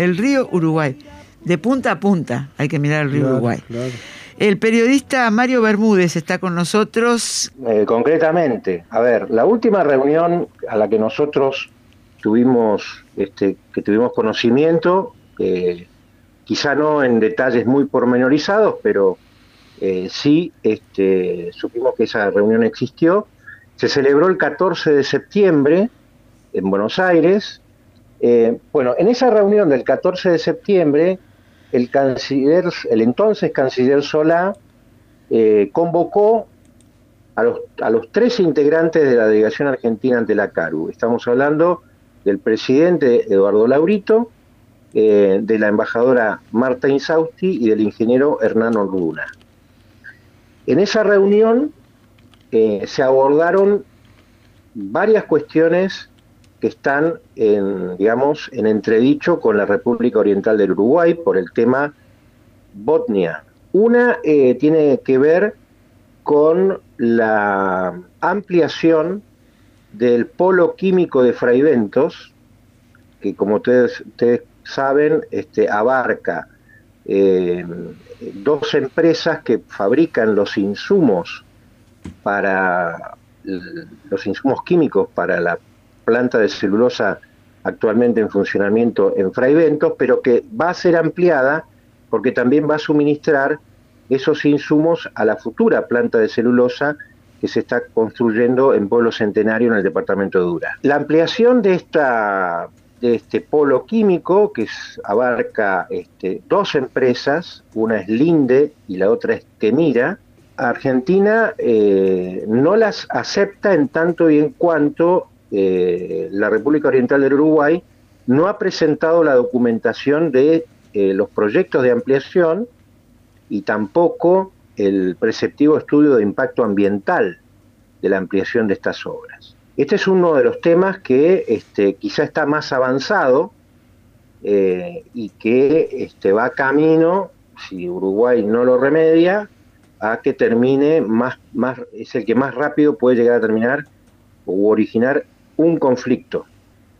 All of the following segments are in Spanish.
El río Uruguay. De punta a punta hay que mirar el río Uruguay. El periodista Mario Bermúdez está con nosotros. Eh, concretamente, a ver, la última reunión a la que nosotros tuvimos, este, que tuvimos conocimiento, eh, quizá no en detalles muy pormenorizados, pero eh, sí este, supimos que esa reunión existió. Se celebró el 14 de septiembre en Buenos Aires. Eh, bueno, en esa reunión del 14 de septiembre, el canciller, el entonces canciller Solá, eh, convocó a los, a los tres integrantes de la delegación argentina ante la CARU. Estamos hablando del presidente Eduardo Laurito, eh, de la embajadora Marta Insausti y del ingeniero Hernán Orduna. En esa reunión se abordaron varias cuestiones que están en, digamos, en entredicho con la República Oriental del Uruguay por el tema Botnia. Una eh, tiene que ver con la ampliación del polo químico de Fraiventos, que como ustedes, saben, este, abarca eh, dos empresas que fabrican los insumos para los insumos químicos para la planta de celulosa actualmente en funcionamiento en Fraiventos, pero que va a ser ampliada porque también va a suministrar esos insumos a la futura planta de celulosa que se está construyendo en Pueblo Centenario en el departamento de Dura. La ampliación de, esta, de este polo químico, que abarca este, dos empresas, una es Linde y la otra es Temira, Argentina eh, no las acepta en tanto y en cuanto eh, la República Oriental del Uruguay no ha presentado la documentación de eh, los proyectos de ampliación y tampoco el preceptivo estudio de impacto ambiental de la ampliación de estas obras. Este es uno de los temas que este, quizá está más avanzado eh, y que este, va camino, si Uruguay no lo remedia, a que termine más, es el que más rápido puede llegar a terminar o originar un conflicto.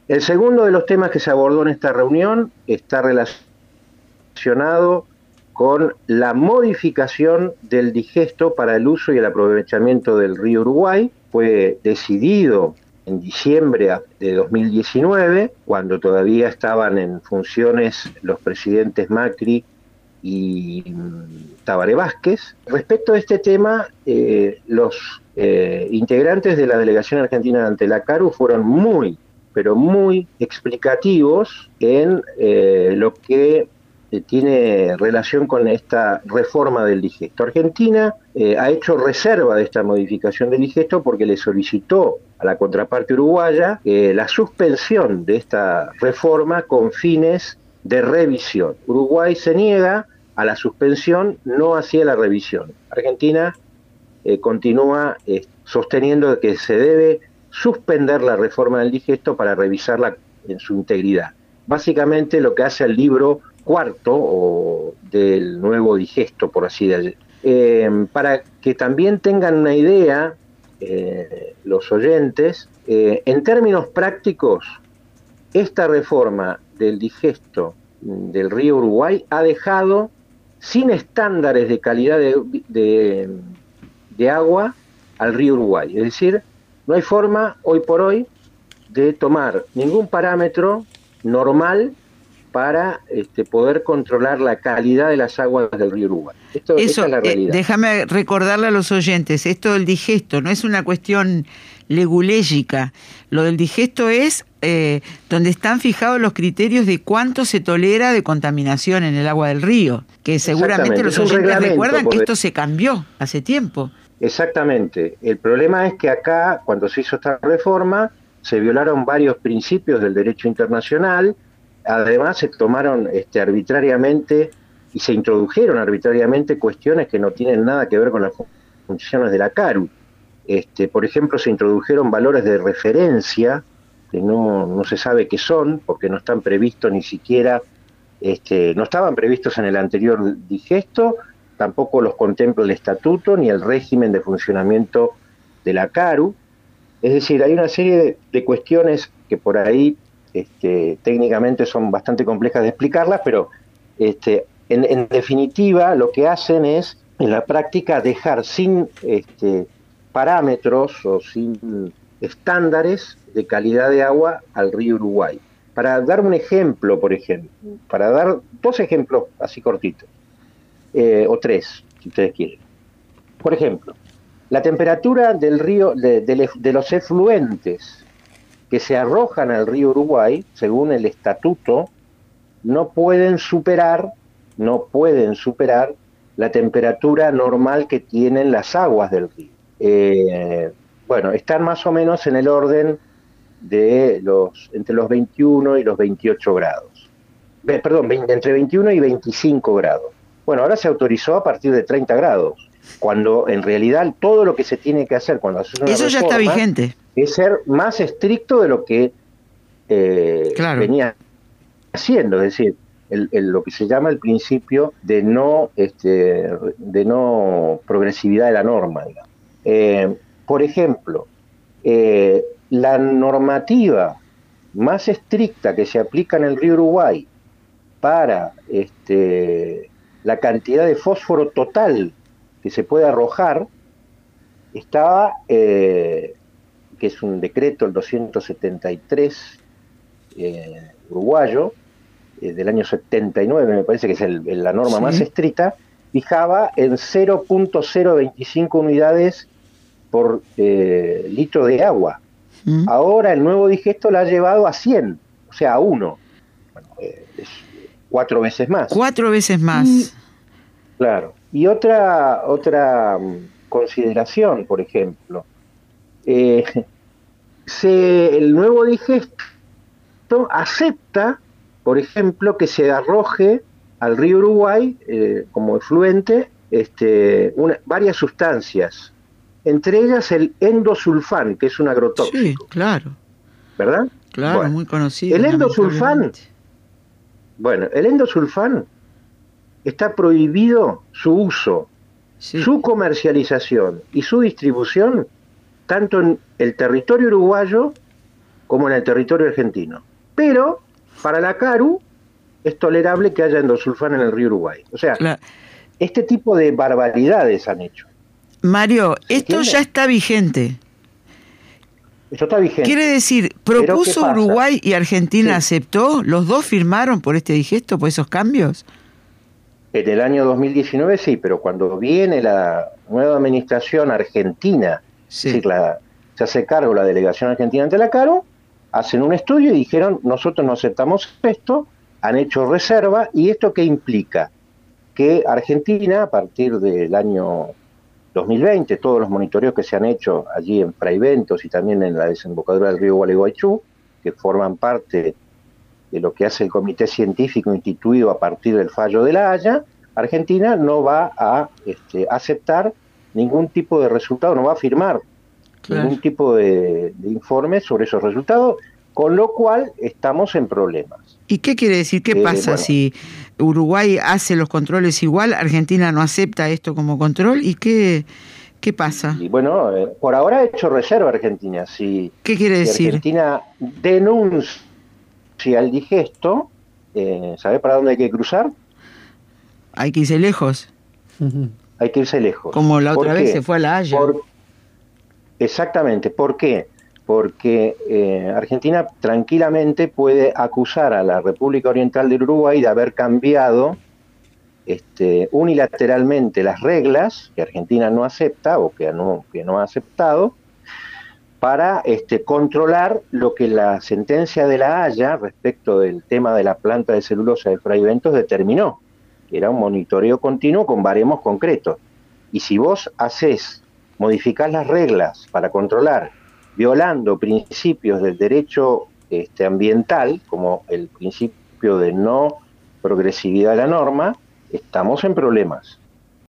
El segundo de los temas que se abordó en esta reunión está relacionado con la modificación del digesto para el uso y el aprovechamiento del río Uruguay. Fue decidido en diciembre de 2019, cuando todavía estaban en funciones los presidentes Macri y mm, Tabaré Vázquez. Respecto a este tema, eh, los eh, integrantes de la delegación argentina ante la CARU fueron muy, pero muy explicativos en eh, lo que tiene relación con esta reforma del digesto. Argentina ha hecho reserva de esta modificación del digesto porque le solicitó a la contraparte uruguaya la suspensión de esta reforma con fines de revisión. Uruguay se niega a la suspensión, no hacía la revisión. Argentina eh, continúa eh, sosteniendo que se debe suspender la reforma del digesto para revisarla en su integridad. Básicamente lo que hace el libro cuarto o del nuevo digesto, por así decirlo. Eh, para que también tengan una idea los oyentes, en términos prácticos, esta reforma del digesto del río Uruguay ha dejado sin estándares de calidad de, de, agua al río Uruguay. Es decir, no hay forma hoy por hoy de tomar ningún parámetro normal para este, poder controlar la calidad de las aguas del río Uruguay. Esto, Eso, es la eh, realidad. déjame recordarle a los oyentes, esto del digesto no es una cuestión legulégica. Lo del digesto es eh, donde están fijados los criterios de cuánto se tolera de contaminación en el agua del río, que seguramente los oyentes recuerdan que esto se cambió hace tiempo. Exactamente. El problema es que acá, cuando se hizo esta reforma, se violaron varios principios del derecho internacional, además se tomaron este, arbitrariamente y se introdujeron arbitrariamente cuestiones que no tienen nada que ver con las funciones de la CARU. Este, por ejemplo, se introdujeron valores de referencia que no, no se sabe qué son, porque no están previstos ni siquiera, este, no estaban previstos en el anterior digesto, tampoco los contempla el estatuto ni el régimen de funcionamiento de la CARU. Es decir, hay una serie de, cuestiones que por ahí este, técnicamente son bastante complejas de explicarlas, pero este, en, definitiva lo que hacen es en la práctica dejar sin este, parámetros o sin estándares de calidad de agua al río Uruguay. Para dar un ejemplo, por ejemplo, para dar dos ejemplos así cortitos. Eh, o tres, si ustedes quieren. Por ejemplo, la temperatura del río, de, los efluentes que se arrojan al río Uruguay, según el estatuto, no pueden superar, no pueden superar la temperatura normal que tienen las aguas del río. Eh, bueno, están más o menos en el orden de los entre los 21 y los 28 grados. perdón, entre 21 y 25 grados. Bueno, ahora se autorizó a partir de 30 grados, cuando en realidad todo lo que se tiene que hacer cuando hace una Eso ya está vigente. Es ser más estricto de lo que eh, venía haciendo, es decir, lo que se llama el principio de no, este, de no progresividad de la norma. Eh, por ejemplo, eh, la normativa más estricta que se aplica en el río Uruguay para este, la cantidad de fósforo total que se puede arrojar estaba, eh, que es un decreto, el 273 eh, uruguayo, eh, del año 79, me parece que es la norma más estricta, fijaba en 0.025 unidades por litro de agua. Mm. Ahora el nuevo digesto la ha llevado a 100, o sea, a 1. Bueno, es cuatro veces más. Cuatro veces más. claro. Y otra, otra mm, consideración, por ejemplo, eh, se, el nuevo digesto acepta, por ejemplo, que se arroje al río Uruguay eh, como efluente este, varias sustancias, entre ellas el endosulfán, que es un agrotóxico. Sí, claro. ¿Verdad? Claro, muy conocido. El endosulfán bueno, el endosulfán está prohibido su uso, su comercialización y su distribución tanto en el territorio uruguayo como en el territorio argentino. Pero para la CARU es tolerable que haya endosulfán en el río Uruguay. O sea, este tipo de barbaridades han hecho. Mario, esto ya está vigente. Esto está vigente. Quiere decir, propuso Uruguay y Argentina aceptó, los dos firmaron por este digesto, por esos cambios. En el año 2019 sí, pero cuando viene la nueva administración argentina, se hace cargo la delegación argentina ante la CARO, hacen un estudio y dijeron, nosotros no aceptamos esto, han hecho reserva, ¿y esto qué implica? Que Argentina, a partir del año 2020, todos los monitoreos que se han hecho allí en Fraiventos y también en la desembocadura del río Gualeguaychú, que forman parte de lo que hace el comité científico instituido a partir del fallo de la Haya, Argentina no va a este, aceptar ningún tipo de resultado, no va a firmar ningún tipo de, informe sobre esos resultados, con lo cual estamos en problemas. ¿Y qué quiere decir? ¿Qué eh, pasa si Uruguay hace los controles igual, Argentina no acepta esto como control? ¿Y qué, qué pasa? Y bueno, eh, por ahora ha hecho reserva Argentina. Si, ¿Qué quiere decir? Argentina denuncia el digesto, eh, ¿sabe para dónde hay que cruzar? Hay que irse lejos. Hay que irse lejos. Como la otra vez se fue a La Haya. Exactamente. ¿Por qué? Porque eh, Argentina tranquilamente puede acusar a la República Oriental del Uruguay de haber cambiado este, unilateralmente las reglas que Argentina no acepta o que no, ha aceptado para este, controlar lo que la sentencia de la Haya respecto del tema de la planta de celulosa de Fray Ventos determinó, que era un monitoreo continuo con baremos concretos. Y si vos haces, modificás las reglas para controlar violando principios del derecho este, ambiental, como el principio de no progresividad de la norma, estamos en problemas.